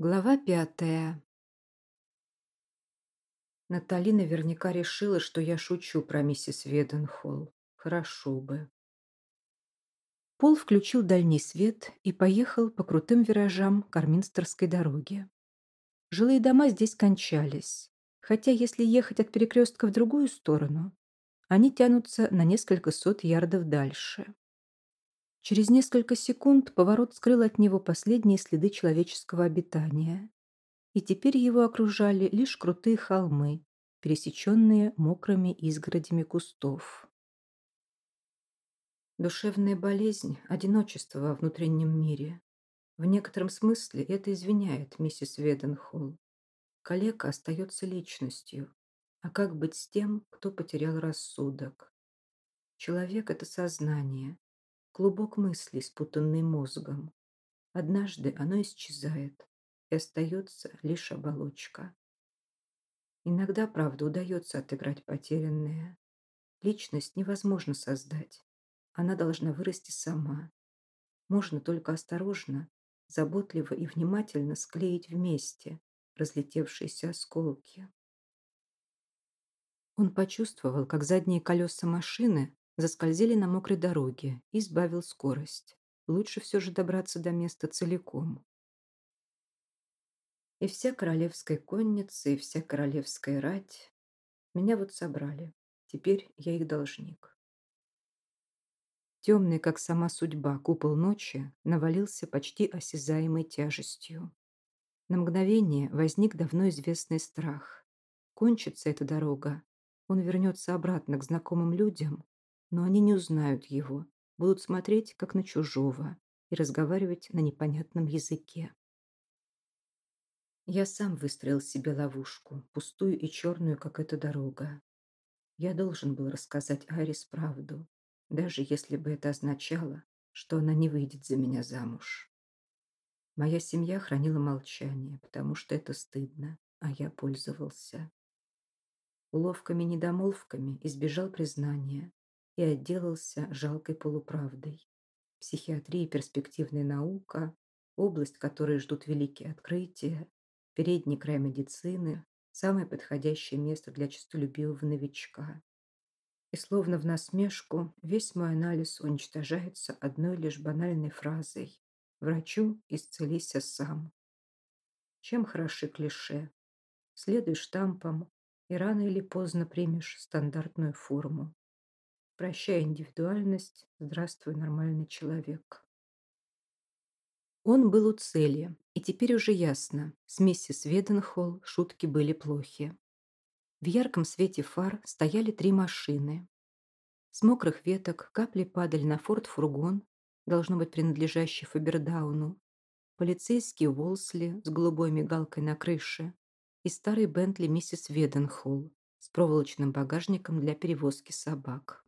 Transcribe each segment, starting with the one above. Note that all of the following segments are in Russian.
Глава пятая. Натали наверняка решила, что я шучу про миссис Веденхолл. Хорошо бы. Пол включил дальний свет и поехал по крутым виражам Карминстерской дороги. Жилые дома здесь кончались, хотя если ехать от перекрестка в другую сторону, они тянутся на несколько сот ярдов дальше. Через несколько секунд поворот скрыл от него последние следы человеческого обитания. И теперь его окружали лишь крутые холмы, пересеченные мокрыми изгородями кустов. Душевная болезнь – одиночество во внутреннем мире. В некотором смысле это извиняет миссис Веденхолл. Калека остается личностью. А как быть с тем, кто потерял рассудок? Человек – это сознание, клубок мыслей, спутанный мозгом. Однажды оно исчезает, и остается лишь оболочка. Иногда, правда, удается отыграть потерянное. Личность невозможно создать. Она должна вырасти сама. Можно только осторожно, заботливо и внимательно склеить вместе разлетевшиеся осколки. Он почувствовал, как задние колеса машины заскользили на мокрой дороге и сбавил скорость. Лучше все же добраться до места целиком. И вся королевская конница, и вся королевская рать меня вот собрали. Теперь я их должник. Темный, как сама судьба, купол ночи навалился почти осязаемой тяжестью. На мгновение возник давно известный страх. Кончится эта дорога, он вернется обратно к знакомым людям, но они не узнают его, будут смотреть, как на чужого, и разговаривать на непонятном языке. Я сам выстроил себе ловушку, пустую и черную, как эта дорога. Я должен был рассказать Арис правду, даже если бы это означало, что она не выйдет за меня замуж. Моя семья хранила молчание, потому что это стыдно, а я пользовался. Уловками-недомолвками избежал признания, и отделался жалкой полуправдой. Психиатрия – перспективная наука, область, которой ждут великие открытия, передний край медицины, самое подходящее место для честолюбивого новичка. И словно в насмешку весь мой анализ уничтожается одной лишь банальной фразой «Врачу исцелися сам». Чем хороши клише? Следуй штампам, и рано или поздно примешь стандартную форму. Прощай индивидуальность, здравствуй, нормальный человек. Он был у цели, и теперь уже ясно, с миссис Веденхолл шутки были плохи. В ярком свете фар стояли три машины. С мокрых веток капли падали на форт-фургон, должно быть принадлежащий Фабердауну, полицейский Уолсли с голубой мигалкой на крыше и старый Бентли миссис Веденхолл с проволочным багажником для перевозки собак.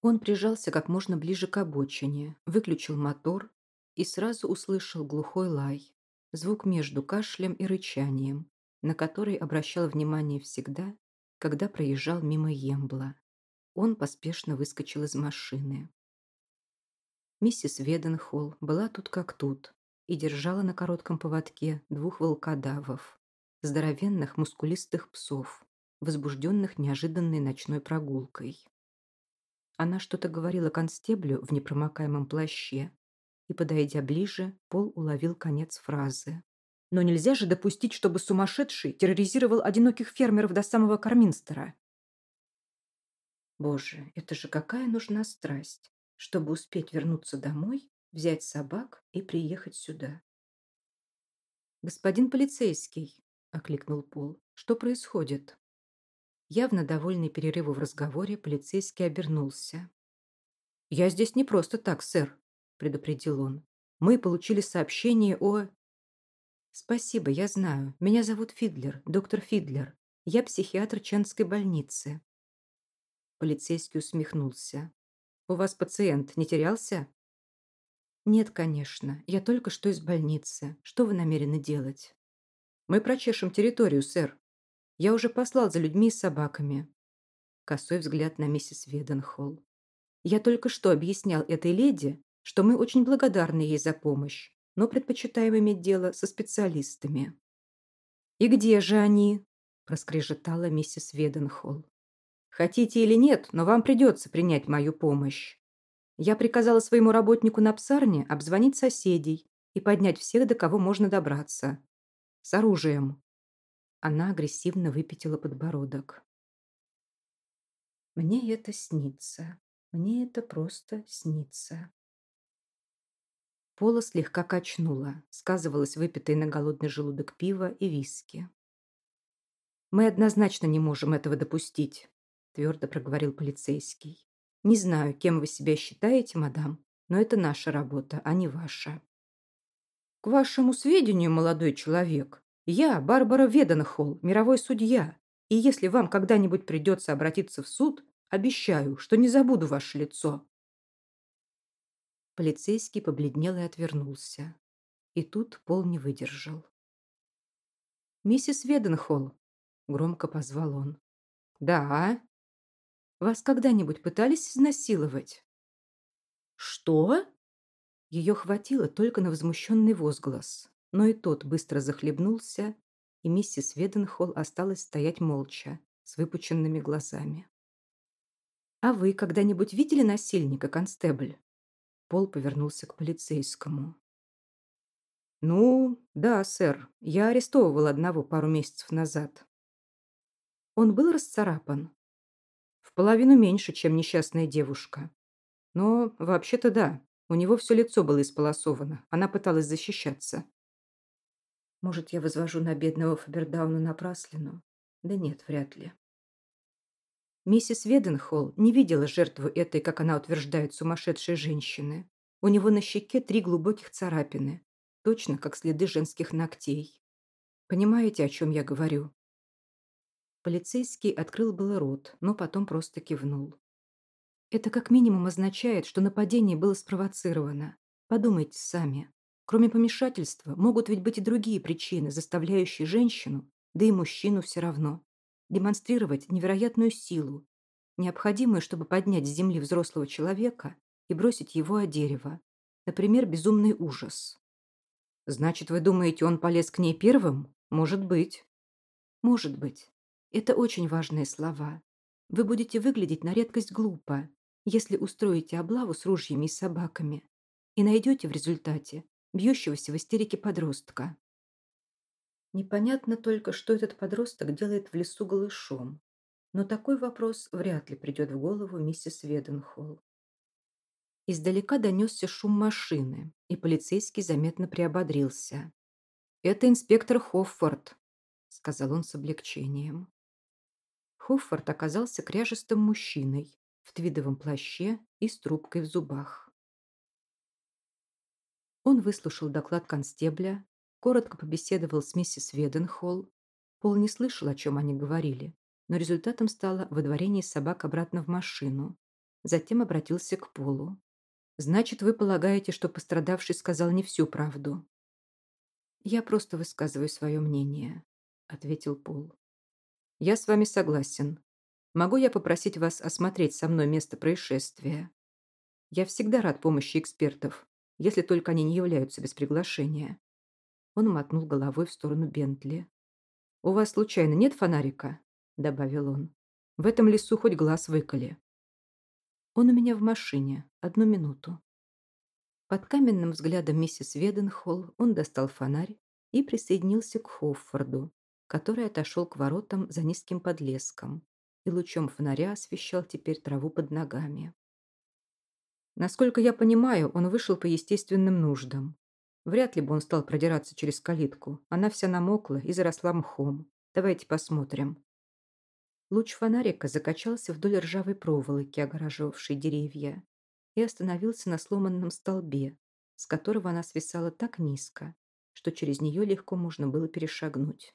Он прижался как можно ближе к обочине, выключил мотор и сразу услышал глухой лай, звук между кашлем и рычанием, на который обращал внимание всегда, когда проезжал мимо Ембла. Он поспешно выскочил из машины. Миссис Веденхолл была тут как тут и держала на коротком поводке двух волкодавов, здоровенных мускулистых псов, возбужденных неожиданной ночной прогулкой. Она что-то говорила констеблю в непромокаемом плаще, и, подойдя ближе, Пол уловил конец фразы. «Но нельзя же допустить, чтобы сумасшедший терроризировал одиноких фермеров до самого Карминстера!» Боже, это же какая нужна страсть, чтобы успеть вернуться домой, взять собак и приехать сюда. «Господин полицейский», — окликнул Пол, — «что происходит?» Явно довольный перерыву в разговоре, полицейский обернулся. «Я здесь не просто так, сэр», – предупредил он. «Мы получили сообщение о...» «Спасибо, я знаю. Меня зовут Фидлер, доктор Фидлер. Я психиатр Чанской больницы». Полицейский усмехнулся. «У вас пациент не терялся?» «Нет, конечно. Я только что из больницы. Что вы намерены делать?» «Мы прочешем территорию, сэр», я уже послал за людьми и собаками. Косой взгляд на миссис Веденхолл. Я только что объяснял этой леди, что мы очень благодарны ей за помощь, но предпочитаем иметь дело со специалистами. «И где же они?» – проскрежетала миссис Веденхолл. «Хотите или нет, но вам придется принять мою помощь. Я приказала своему работнику на псарне обзвонить соседей и поднять всех, до кого можно добраться. С оружием». Она агрессивно выпятила подбородок. «Мне это снится. Мне это просто снится». Пола слегка качнула. Сказывалось выпитое на голодный желудок пиво и виски. «Мы однозначно не можем этого допустить», – твердо проговорил полицейский. «Не знаю, кем вы себя считаете, мадам, но это наша работа, а не ваша». «К вашему сведению, молодой человек, я Барбара Веденхолл, мировой судья, и если вам когда-нибудь придется обратиться в суд, обещаю, что не забуду ваше лицо». Полицейский побледнел и отвернулся. И тут Пол не выдержал. «Миссис Веденхолл», — громко позвал он. «Да?» «Вас когда-нибудь пытались изнасиловать?» «Что?» Ее хватило только на возмущенный возглас, но и тот быстро захлебнулся, и миссис Веденхолл осталась стоять молча, с выпученными глазами. «А вы когда-нибудь видели насильника, констебль?» Пол повернулся к полицейскому. «Ну, да, сэр. Я арестовывал одного пару месяцев назад». Он был расцарапан. В половину меньше, чем несчастная девушка. Но, вообще-то, да. У него все лицо было исполосовано. Она пыталась защищаться. Может, я возвожу на бедного Фабердауна напраслину? Да нет, вряд ли. Миссис Веденхолл не видела жертву этой, как она утверждает, сумасшедшей женщины. У него на щеке три глубоких царапины, точно как следы женских ногтей. Понимаете, о чем я говорю? Полицейский открыл было рот, но потом просто кивнул. Это как минимум означает, что нападение было спровоцировано. Подумайте сами. Кроме помешательства, могут ведь быть и другие причины, заставляющие женщину, да и мужчину все равно, демонстрировать невероятную силу, необходимую, чтобы поднять с земли взрослого человека и бросить его о дерево. Например, безумный ужас. Значит, вы думаете, он полез к ней первым? Может быть. Может быть. Это очень важные слова. Вы будете выглядеть на редкость глупо, если устроите облаву с ружьями и собаками и найдете в результате бьющегося в истерике подростка. Непонятно только, что этот подросток делает в лесу голышом. Но такой вопрос вряд ли придет в голову миссис Веденхолл. Издалека донесся шум машины, и полицейский заметно приободрился. «Это инспектор Хоффорд», — сказал он с облегчением. Хоффорд оказался кряжестым мужчиной в твидовом плаще и с трубкой в зубах. Он выслушал доклад констебля, коротко побеседовал с миссис Веденхолл. Пол не слышал, о чем они говорили, но результатом стало выдворение собак обратно в машину. Затем обратился к Полу. «Значит, вы полагаете, что пострадавший сказал не всю правду?» «Я просто высказываю свое мнение», — ответил Пол. «Я с вами согласен. Могу я попросить вас осмотреть со мной место происшествия? Я всегда рад помощи экспертов, если только они не являются без приглашения. Он мотнул головой в сторону Бентли. «У вас, случайно, нет фонарика?» – добавил он. «В этом лесу хоть глаз выколи». «Он у меня в машине. Одну минуту». Под каменным взглядом миссис Веденхолл он достал фонарь и присоединился к Хоффорду, который отошел к воротам за низким подлеском и лучом фонаря освещал теперь траву под ногами. Насколько я понимаю, он вышел по естественным нуждам. Вряд ли бы он стал продираться через калитку. Она вся намокла и заросла мхом. Давайте посмотрим. Луч фонарика закачался вдоль ржавой проволоки, огораживавшей деревья, и остановился на сломанном столбе, с которого она свисала так низко, что через нее легко можно было перешагнуть.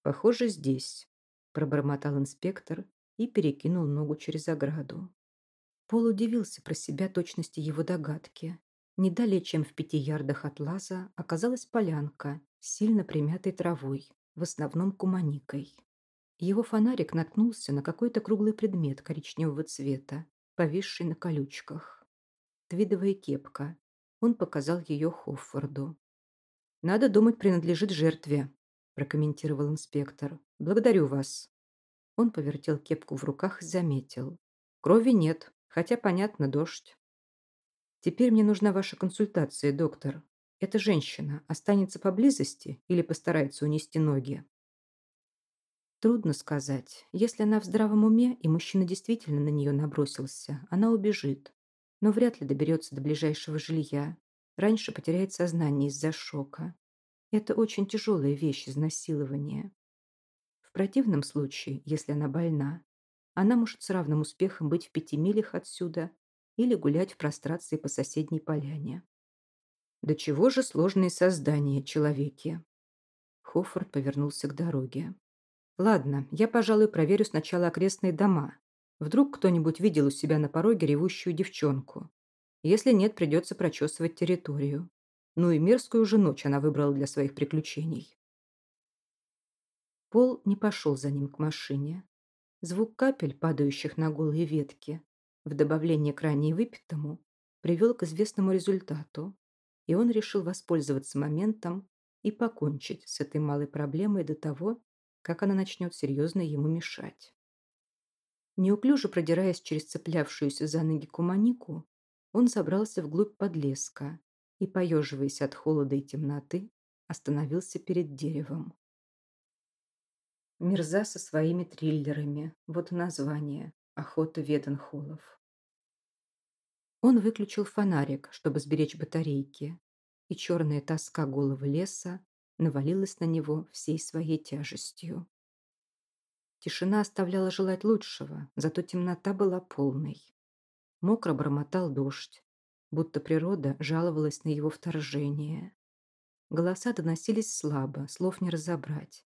«Похоже, здесь», – пробормотал инспектор и перекинул ногу через ограду. Пол удивился про себя точности его догадки. Не чем в пяти ярдах от лаза, оказалась полянка с сильно примятой травой, в основном куманикой. Его фонарик наткнулся на какой-то круглый предмет коричневого цвета, повисший на колючках. Твидовая кепка, Он показал ее Хоффорду. «Надо думать, принадлежит жертве», – прокомментировал инспектор. «Благодарю вас». Он повертел кепку в руках и заметил. «Крови нет, хотя, понятно, дождь». «Теперь мне нужна ваша консультация, доктор. Эта женщина останется поблизости или постарается унести ноги?» Трудно сказать. Если она в здравом уме, и мужчина действительно на нее набросился, она убежит. Но вряд ли доберется до ближайшего жилья. Раньше потеряет сознание из-за шока. Это очень тяжелая вещь изнасилования. В противном случае, если она больна, она может с равным успехом быть в пяти милях отсюда или гулять в прострации по соседней поляне. До чего же сложные создания человеки? Хоффорд повернулся к дороге. Ладно, я, пожалуй, проверю сначала окрестные дома. Вдруг кто-нибудь видел у себя на пороге ревущую девчонку. Если нет, придется прочесывать территорию. Ну и мерзкую же ночь она выбрала для своих приключений. Пол не пошел за ним к машине. Звук капель, падающих на голые ветки, в добавление к ранее выпитому, привел к известному результату, и он решил воспользоваться моментом и покончить с этой малой проблемой до того, как она начнет серьезно ему мешать. Неуклюже продираясь через цеплявшуюся за ноги куманику, он забрался вглубь подлеска и, поеживаясь от холода и темноты, остановился перед деревом. Мерза со своими триллерами. Вот название. Охота Веденхолов. Он выключил фонарик, чтобы сберечь батарейки, и черная тоска головы леса навалилась на него всей своей тяжестью. Тишина оставляла желать лучшего, зато темнота была полной. Мокро бормотал дождь, будто природа жаловалась на его вторжение. Голоса доносились слабо, слов не разобрать.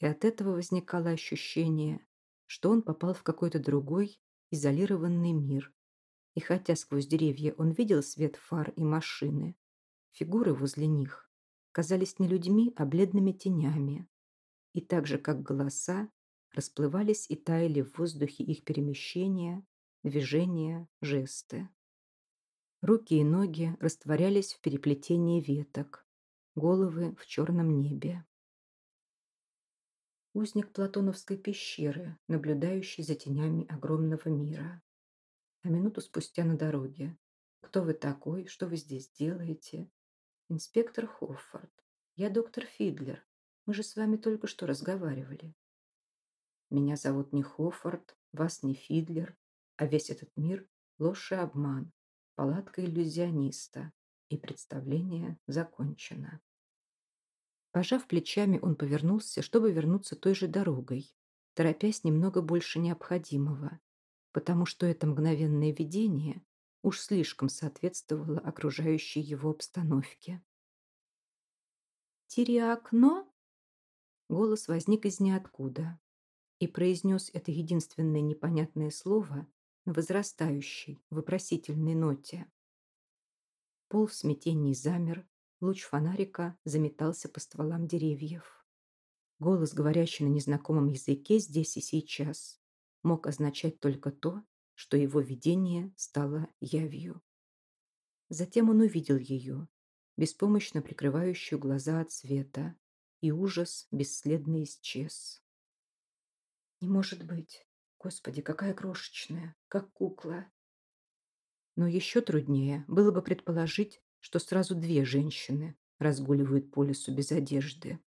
И от этого возникало ощущение, что он попал в какой-то другой, изолированный мир. И хотя сквозь деревья он видел свет фар и машины, фигуры возле них казались не людьми, а бледными тенями. И так же, как голоса, расплывались и таяли в воздухе их перемещения, движения, жесты. Руки и ноги растворялись в переплетении веток, головы в черном небе. Узник Платоновской пещеры, наблюдающий за тенями огромного мира. А минуту спустя на дороге. «Кто вы такой? Что вы здесь делаете? «Инспектор Хоффорд, я доктор Фидлер. Мы же с вами только что разговаривали». «Меня зовут не Хоффорд, вас не Фидлер, а весь этот мир – ложь и обман, палатка иллюзиониста, и представление закончено». Пожав плечами, он повернулся, чтобы вернуться той же дорогой, торопясь немного больше необходимого, потому что это мгновенное видение уж слишком соответствовало окружающей его обстановке. «Тириакно?» Голос возник из ниоткуда и произнес это единственное непонятное слово на возрастающей, вопросительной ноте. Пол в смятении замер, луч фонарика заметался по стволам деревьев. Голос, говорящий на незнакомом языке здесь и сейчас, мог означать только то, что его видение стало явью. Затем он увидел ее, беспомощно прикрывающую глаза от света, и ужас бесследно исчез. «Не может быть! Господи, какая крошечная, как кукла!» Но еще труднее было бы предположить, что сразу две женщины разгуливают по лесу без одежды.